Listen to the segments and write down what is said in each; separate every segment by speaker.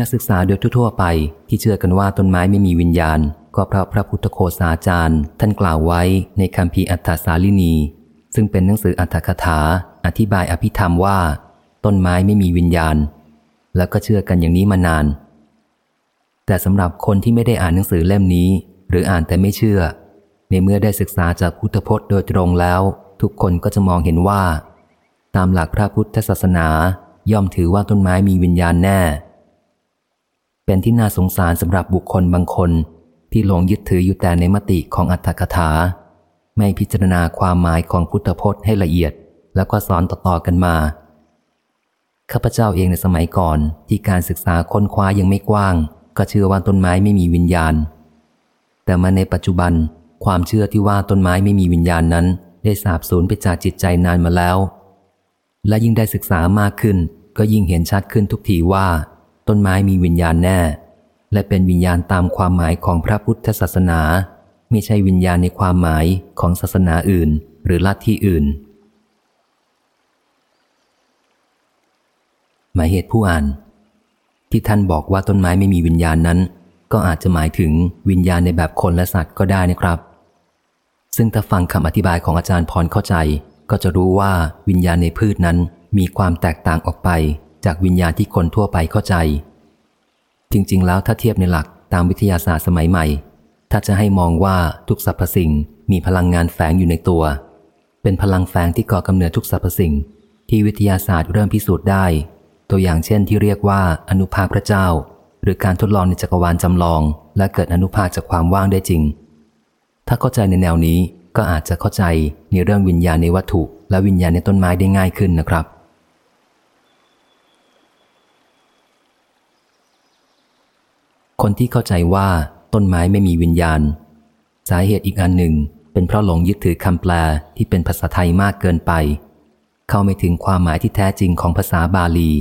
Speaker 1: นักศึกษาโดยทั่วไปที่เชื่อกันว่าต้นไม้ไม่มีวิญญาณ ก็เพราะพระพุทธโคสาจารย์ ท่านกล่าวไว้ในคำพีอัฏฐสาลินี ซึ่งเป็นหนังสืออัฏฐคถา อธิบายอภิธรรมว่า ต้นไม้ไม่มีวิญญาณ แล้วก็เชื่อกันอย่างนี้มานาน แต่สำหรับคนที่ไม่ได้อ่านหนังสือเล่มนี้ หรืออ่านแต่ไม่เชื่อ ในเมื่อได้ศึกษาจากพุทธพจน์โดยตรงแล้ว ทุกคนก็จะมองเห็นว่า ตามหลักพระพุทธศาสนา ย่อมถือว่าต้นไม้มีวิญญาณแน่ เป็นที่น่าสงสารสำหรับบุคคลบางคน ที่หลงยึดถืออยู่แต่ในมติของอัตถกถา ไม่พิจารณาความหมายของพุทธพจน์ให้ละเอียด แล้วก็สอนต่อๆกันมา ข้าพเจ้าเองในสมัยก่อนที่การศึกษาค้นคว้ายังไม่กว้าง ก็เชื่อว่าต้นไม้ไม่มีวิญญาณ แต่มาในปัจจุบัน ความเชื่อที่ว่าต้นไม้ไม่มีวิญญาณนั้น ได้สาบสูญไปจากจิตใจนานมาแล้ว และยิ่งได้ศึกษามากขึ้น ก็ยิ่งเห็นชัดขึ้นทุกทีว่า ต้นไม้มีวิญญาณแน่ และเป็นวิญญาณตามความหมายของพระพุทธศาสนาไม่ใช่วิญญาณในความหมายของศาสนาอื่น หรือลัทธิอื่น หมายเหตุผู้อ่าน ที่ท่านบอกว่าต้นไม้ไม่มีวิญญาณนั้น ก็อาจจะหมายถึงวิญญาณในแบบคนและสัตว์ก็ได้นะครับ ซึ่งถ้าฟังคำอธิบายของอาจารย์พรเข้าใจ ก็จะรู้ว่าวิญญาณในพืชนั้นมีความแตกต่างออกไป จากวิญญาณที่คนทั่วไปเข้าใจ จริง ๆ แล้วถ้าเทียบในหลักตามวิทยาศาสตร์สมัยใหม่ ถ้าจะให้มองว่าทุกสรรพสิ่งมีพลังงานแฝงอยู่ในตัว เป็นพลังแฝงที่ก่อกำเนิดทุกสรรพสิ่ง ที่วิทยาศาสตร์เริ่มพิสูจน์ได้ ตัวอย่างเช่นที่เรียกว่าอนุภาคพระเจ้า หรือการทดลองในจักรวาลจำลอง และเกิดอนุภาคจากความว่างได้จริง ถ้าเข้าใจในแนวนี้ก็อาจจะเข้าใจในเรื่องวิญญาณในวัตถุ และวิญญาณในต้นไม้ได้ง่ายขึ้นนะครับ คนที่เข้าใจว่าต้นไม้ไม่มีวิญญาณ สาเหตุอีกอันหนึ่ง เป็นเพราะหลงยึดถือคำแปลที่เป็นภาษาไทยมากเกินไป เข้าไม่ถึงความหมายที่แท้จริงของภาษาบาลี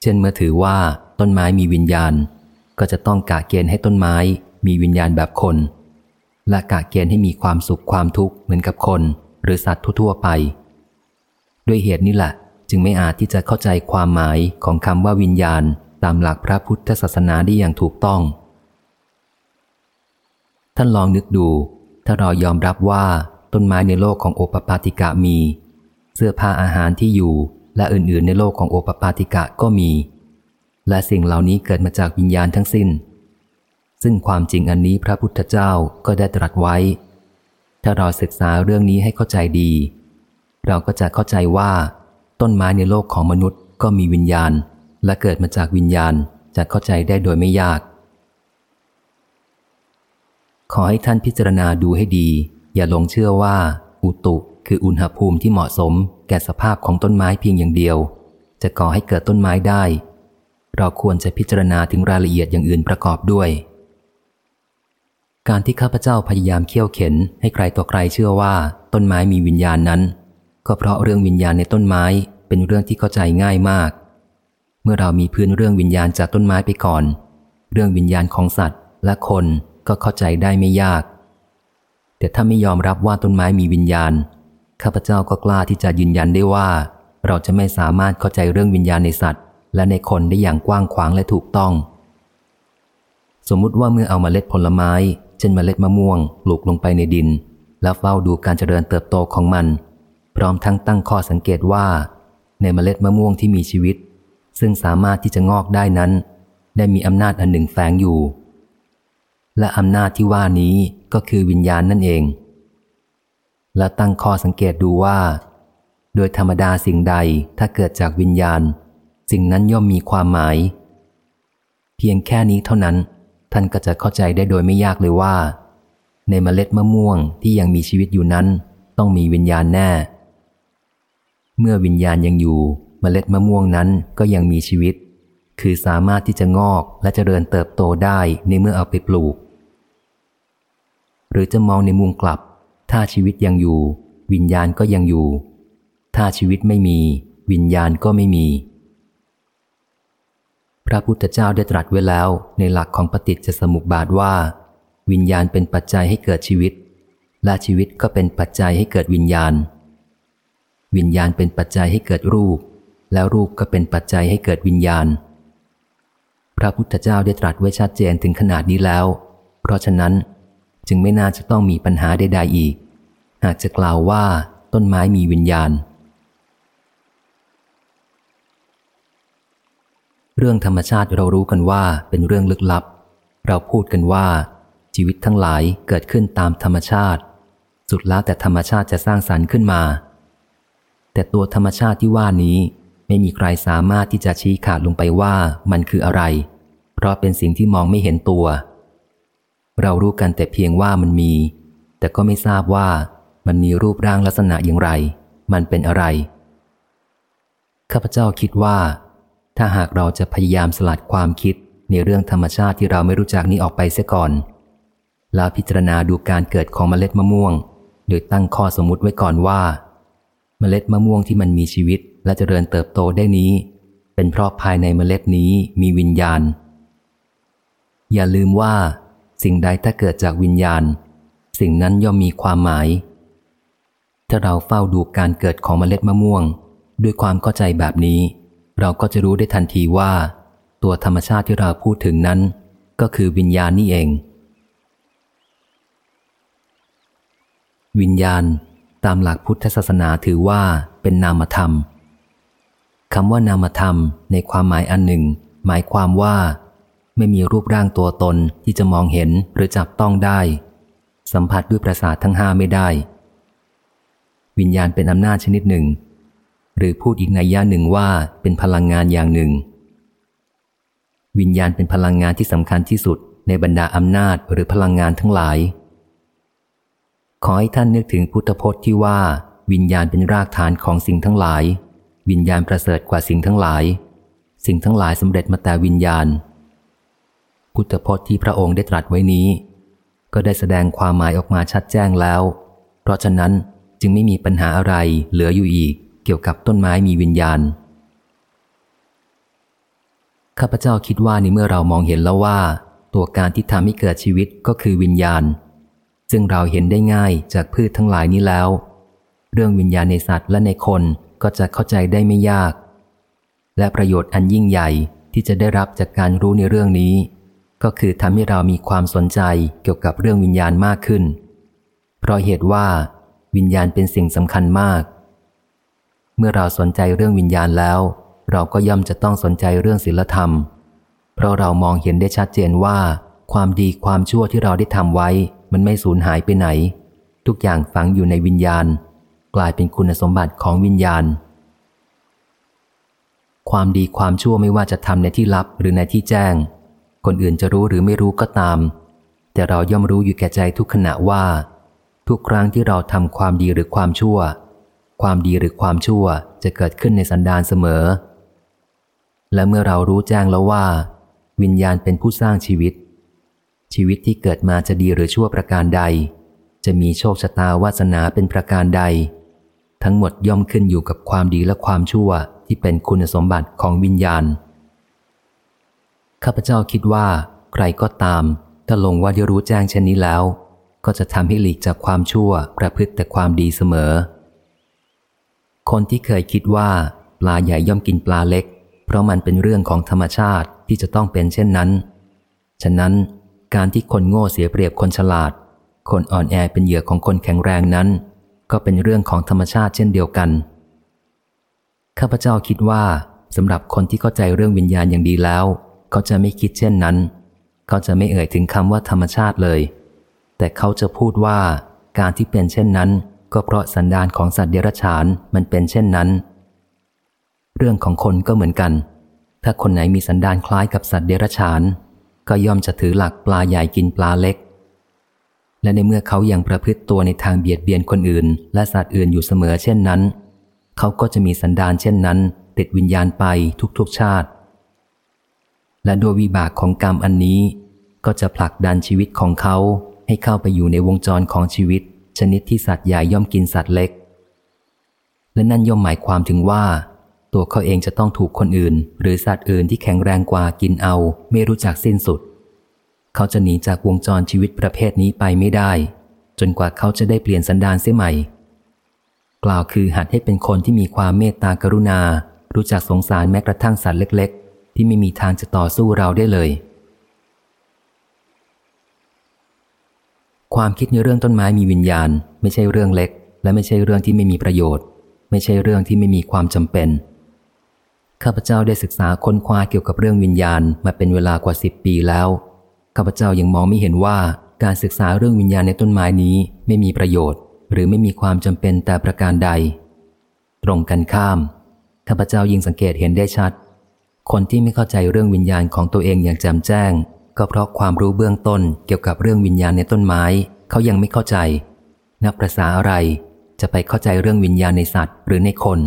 Speaker 1: เช่นเมื่อถือว่าต้นไม้มีวิญญาณ ก็จะต้องกะเกณฑ์ให้ต้นไม้มีวิญญาณแบบคน และกะเกณฑ์ให้มีความสุขความทุกข์เหมือนกับคน หรือสัตว์ทั่วไป ด้วยเหตุนี้แหละ จึงไม่อาจที่จะเข้าใจความหมายของคำว่าวิญญาณ ตามหลักพระพุทธศาสนาได้อย่างถูกต้อง ท่านลองนึกดู ถ้าเรายอมรับว่าต้นไม้ในโลกของโอปปาติกะมี เสื้อผ้าอาหารที่อยู่และอื่นๆ ในโลกของโอปปาติกะก็มี และสิ่งเหล่านี้เกิดมาจากวิญญาณทั้งสิ้น ซึ่งความจริงอันนี้พระพุทธเจ้าก็ได้ตรัสไว้ ถ้าเราศึกษาเรื่องนี้ให้เข้าใจดี เราก็จะเข้าใจว่า ต้นไม้ในโลกของมนุษย์ก็มีวิญญาณ และเกิดมาจากวิญญาณจะเข้าใจได้โดยไม่ยาก ขอให้ท่านพิจารณาดูให้ดี อย่าลงเชื่อว่า อุตุคืออุณหภูมิที่เหมาะสม แก่สภาพของต้นไม้เพียงอย่างเดียว จะก่อให้เกิดต้นไม้ได้ เราควรจะพิจารณาถึงรายละเอียดอย่างอื่นประกอบด้วย การที่ข้าพเจ้าพยายามเคี่ยวเข็น ให้ใครต่อใครเชื่อว่า ต้นไม้มีวิญญาณนั้น ก็เพราะเรื่องวิญญาณในต้นไม้เป็นเรื่องที่เข้าใจง่ายมาก เมื่อเรามีพื้นเรื่องวิญญาณจากต้นไม้ไปก่อน เรื่องวิญญาณของสัตว์และคนก็เข้าใจได้ไม่ยาก แต่ถ้าไม่ยอมรับว่าต้นไม้มีวิญญาณ ข้าพเจ้าก็กล้าที่จะยืนยันได้ว่า เราจะไม่สามารถเข้าใจเรื่องวิญญาณในสัตว์ และในคนได้อย่างกว้างขวางและถูกต้อง สมมุติว่าเมื่อเอามาเมล็ดผลไม้ เช่นมเมล็ดมะม่วงปลูกลงไปในดิน แล้วเฝ้าดูการเจริญเติบโตของมัน พร้อมทั้งตั้งข้อสังเกตว่า ในมเมล็ดมะม่วงที่มีชีวิต ซึ่งสามารถที่จะงอกได้นั้น ได้มีอำนาจอันหนึ่งแฝงอยู่ และอำนาจที่ว่านี้ก็คือวิญญาณนั่นเอง และตั้งข้อสังเกตดูว่า โดยธรรมดาสิ่งใดถ้าเกิดจากวิญญาณ สิ่งนั้นย่อมมีความหมาย เพียงแค่นี้เท่านั้น ท่านก็จะเข้าใจได้โดยไม่ยากเลยว่า ในเมล็ดมะม่วงที่ยังมีชีวิตอยู่นั้น ต้องมีวิญญาณแน่ เมื่อวิญญาณยังอยู่ เมล็ดมะม่วงนั้นก็ยังมีชีวิต คือสามารถที่จะงอกและจะเจริญเติบโตได้ในเมื่อเอาไปปลูก หรือจะมองในมุมกลับ ถ้าชีวิตยังอยู่ วิญญาณก็ยังอยู่ ถ้าชีวิตไม่มี วิญญาณก็ไม่มี พระพุทธเจ้าได้ตรัสไว้แล้วในหลักของปฏิจจสมุปบาทว่า วิญญาณเป็นปัจจัยให้เกิดชีวิต และชีวิตก็เป็นปัจจัยให้เกิดวิญญาณวิญญาณเป็นปัจจัยให้เกิดรูป แล้วรูปก็เป็นปัจจัยให้เกิดวิญญาณ พระพุทธเจ้าได้ตรัสไว้ชัดเจนถึงขนาดนี้แล้ว เพราะฉะนั้นจึงไม่น่าจะต้องมีปัญหาใดๆอีก หากจะกล่าวว่าต้นไม้มีวิญญาณ เรื่องธรรมชาติเรารู้กันว่าเป็นเรื่องลึกลับ เราพูดกันว่า ชีวิตทั้งหลายเกิดขึ้นตามธรรมชาติ สุดแล้วแต่ธรรมชาติจะสร้างสรรค์ขึ้นมา แต่ตัวธรรมชาติที่ว่านี้ ไม่มีใครสามารถที่จะชี้ขาดลงไปว่ามันคืออะไร เพราะเป็นสิ่งที่มองไม่เห็นตัว เรารู้กันแต่เพียงว่ามันมี แต่ก็ไม่ทราบว่ามันมีรูปร่างลักษณะอย่างไร มันเป็นอะไร ข้าพเจ้าคิดว่า ถ้าหากเราจะพยายามสลัดความคิดในเรื่องธรรมชาติที่เราไม่รู้จักนี้ออกไปเสียก่อน แล้วพิจารณาดูการเกิดของเมล็ดมะม่วง โดยตั้งข้อสมมติไว้ก่อนว่า เมล็ดมะม่วงที่มันมีชีวิตและเจริญเติบโตได้นี้ เป็นเพราะภายในเมล็ดนี้มีวิญญาณ อย่าลืมว่า สิ่งใดถ้าเกิดจากวิญญาณ สิ่งนั้นย่อมมีความหมาย ถ้าเราเฝ้าดูการเกิดของเมล็ดมะม่วง ด้วยความเข้าใจแบบนี้ เราก็จะรู้ได้ทันทีว่า ตัวธรรมชาติที่เราพูดถึงนั้น ก็คือวิญญาณนี่เอง วิญญาณ ตามหลักพุทธศาสนาถือว่าเป็นนามธรรมคำว่านามธรรมในความหมายอันหนึ่ง หมายความว่า ไม่มีรูปร่างตัวตนที่จะมองเห็นหรือจับต้องได้ สัมผัสด้วยประสาททั้งห้าไม่ได้ วิญญาณเป็นอำนาจชนิดหนึ่ง หรือพูดอีกในย่าหนึ่งว่าเป็นพลังงานอย่างหนึ่ง วิญญาณเป็นพลังงานที่สำคัญที่สุดในบรรดาอำนาจหรือพลังงานทั้งหลาย ขอให้ท่านนึกถึงพุทธพจน์ที่ว่า วิญญาณเป็นรากฐานของสิ่งทั้งหลาย วิญญาณประเสริฐกว่าสิ่งทั้งหลาย สิ่งทั้งหลายสำเร็จมาแต่วิญญาณ พุทธพจน์ที่พระองค์ได้ตรัสไว้นี้ ก็ได้แสดงความหมายออกมาชัดแจ้งแล้ว เพราะฉะนั้นจึงไม่มีปัญหาอะไรเหลืออยู่อีก เกี่ยวกับต้นไม้มีวิญญาณข้าพเจ้าคิดว่าในเมื่อเรามองเห็นแล้วว่า ตัวการที่ทำให้เกิดชีวิตก็คือวิญญาณ ซึ่งเราเห็นได้ง่ายจากพืชทั้งหลายนี้แล้ว เรื่องวิญญาณในสัตว์และในคนก็จะเข้าใจได้ไม่ยาก และประโยชน์อันยิ่งใหญ่ที่จะได้รับจากการรู้ในเรื่องนี้ ก็คือทำให้เรามีความสนใจเกี่ยวกับเรื่องวิญญาณมากขึ้น เพราะเหตุว่าวิญญาณเป็นสิ่งสำคัญมาก เมื่อเราสนใจเรื่องวิญญาณแล้ว เราก็ย่อมจะต้องสนใจเรื่องศีลธรรม เพราะเรามองเห็นได้ชัดเจนว่า ความดีความชั่วที่เราได้ทำไว้ มันไม่สูญหายไปไหน ทุกอย่างฝังอยู่ในวิญญาณ กลายเป็นคุณสมบัติของวิญญาณ ความดีความชั่วไม่ว่าจะทำในที่ลับหรือในที่แจ้ง คนอื่นจะรู้หรือไม่รู้ก็ตาม แต่เราย่อมรู้อยู่แก่ใจทุกขณะว่า ทุกครั้งที่เราทำความดีหรือความชั่ว ความดีหรือความชั่วจะเกิดขึ้นในสันดานเสมอ และเมื่อเรารู้แจ้งแล้วว่า วิญญาณเป็นผู้สร้างชีวิต ชีวิตที่เกิดมาจะดีหรือชั่วประการใด จะมีโชคชะตาวาสนาเป็นประการใด ทั้งหมดย่อมขึ้นอยู่กับความดีและความชั่วที่เป็นคุณสมบัติของวิญญาณ ข้าพเจ้าคิดว่าใครก็ตาม ถ้าลงว่าได้รู้แจ้งเช่นนี้แล้ว ก็จะทำให้หลีกจากความชั่วประพฤติแต่ความดีเสมอ คนที่เคยคิดว่าปลาใหญ่ย่อมกินปลาเล็ก เพราะมันเป็นเรื่องของธรรมชาติที่จะต้องเป็นเช่นนั้น ฉะนั้น การที่คนโง่เสียเปรียบคนฉลาด คนอ่อนแอเป็นเหยื่อของคนแข็งแรงนั้น ก็เป็นเรื่องของธรรมชาติเช่นเดียวกัน ข้าพเจ้าคิดว่าสำหรับคนที่เข้าใจเรื่องวิญญาณอย่างดีแล้ว เขาจะไม่คิดเช่นนั้น เขาจะไม่เอ่ยถึงคำว่าธรรมชาติเลย แต่เขาจะพูดว่าการที่เป็นเช่นนั้น ก็เพราะสันดานของสัตว์เดรัจฉานมันเป็นเช่นนั้น เรื่องของคนก็เหมือนกัน ถ้าคนไหนมีสันดานคล้ายกับสัตว์เดรัจฉาน ก็ย่อมจะถือหลักปลาใหญ่กินปลาเล็ก และในเมื่อเขายัางประพฤติตัวในทางเบียดเบียนคนอื่น และสัตว์อื่นอยู่เสมอเช่นนั้น เขาก็จะมีสันดานเช่นนั้น ติดวิญญาณไปทุกๆชาติ และโดยวิบากของกรรมอันนี้ ก็จะผลักดันชีวิตของเขาให้เข้าไปอยู่ในวงจรของชีวิต ชนิดที่สัตว์ใหญ่ย่อมกินสัตว์เล็ก และนั่นย่อมหมายความถึงว่า ตัวเขาเองจะต้องถูกคนอื่น หรือสัตว์อื่นที่แข็งแรงกว่ากินเอา ไม่รู้จักสิ้นสุด เขาจะหนีจากวงจรชีวิตประเภทนี้ไปไม่ได้ จนกว่าเขาจะได้เปลี่ยนสันดานเสียใหม่ กล่าวคือหัดให้เป็นคนที่มีความเมตตากรุณา รู้จักสงสารแม้กระทั่งสัตว์เล็ก ๆ ที่ไม่มีทางจะต่อสู้เราได้เลย ความคิดในเรื่องต้นไม้มีวิญญาณ ไม่ใช่เรื่องเล็ก และไม่ใช่เรื่องที่ไม่มีประโยชน์ ไม่ใช่เรื่องที่ไม่มีความจำเป็น ข้าพเจ้าได้ศึกษาค้นคว้าเกี่ยวกับเรื่องวิญญาณมาเป็นเวลากว่าสิบปีแล้ว ข้าพเจ้ายังมองไม่เห็นว่าการศึกษาเรื่องวิญญาณในต้นไม้นี้ไม่มีประโยชน์ หรือไม่มีความจำเป็นแต่ประการใด ตรงกันข้าม ข้าพเจ้ายิ่งสังเกตเห็นได้ชัด คนที่ไม่เข้าใจเรื่องวิญญาณของตัวเองอย่างแจ่มแจ้ง ก็เพราะความรู้เบื้องต้นเกี่ยวกับเรื่องวิญญาณในต้นไม้ เขายังไม่เข้าใจ นับประษาอะไรจะไปเข้าใจเรื่องวิญญาณในสัตว์หรือในคน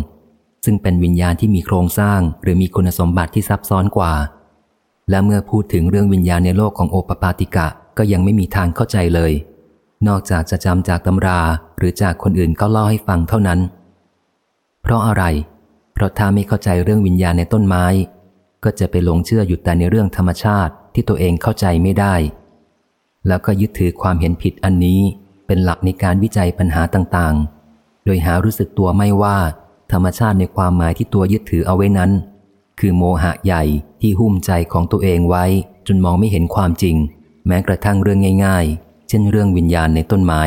Speaker 1: ซึ่งเป็นวิญญาณที่มีโครงสร้างหรือมีคุณสมบัติที่ซับซ้อนกว่า และเมื่อพูดถึงเรื่องวิญญาณในโลกของโอปปาติกะก็ยังไม่มีทางเข้าใจเลย นอกจากจะจำจากตำราหรือจากคนอื่นก็เล่าให้ฟังเท่านั้น เพราะอะไร เพราะถ้าไม่เข้าใจเรื่องวิญญาณในต้นไม้ ก็จะไปหลงเชื่ออยู่แต่ในเรื่องธรรมชาติที่ตัวเองเข้าใจไม่ได้ แล้วก็ยึดถือความเห็นผิดอันนี้เป็นหลักในการวิจัยปัญหาต่างๆ โดยหารู้สึกตัวไม่ว่า ธรรมชาติในความหมายที่ตัวยึดถือเอาไว้นั้น คือโมหะใหญ่ที่หุ้มใจของตัวเองไว้ จนมองไม่เห็นความจริง แม้กระทั่งเรื่องง่าย ๆ เช่นเรื่องวิญญาณในต้นไม้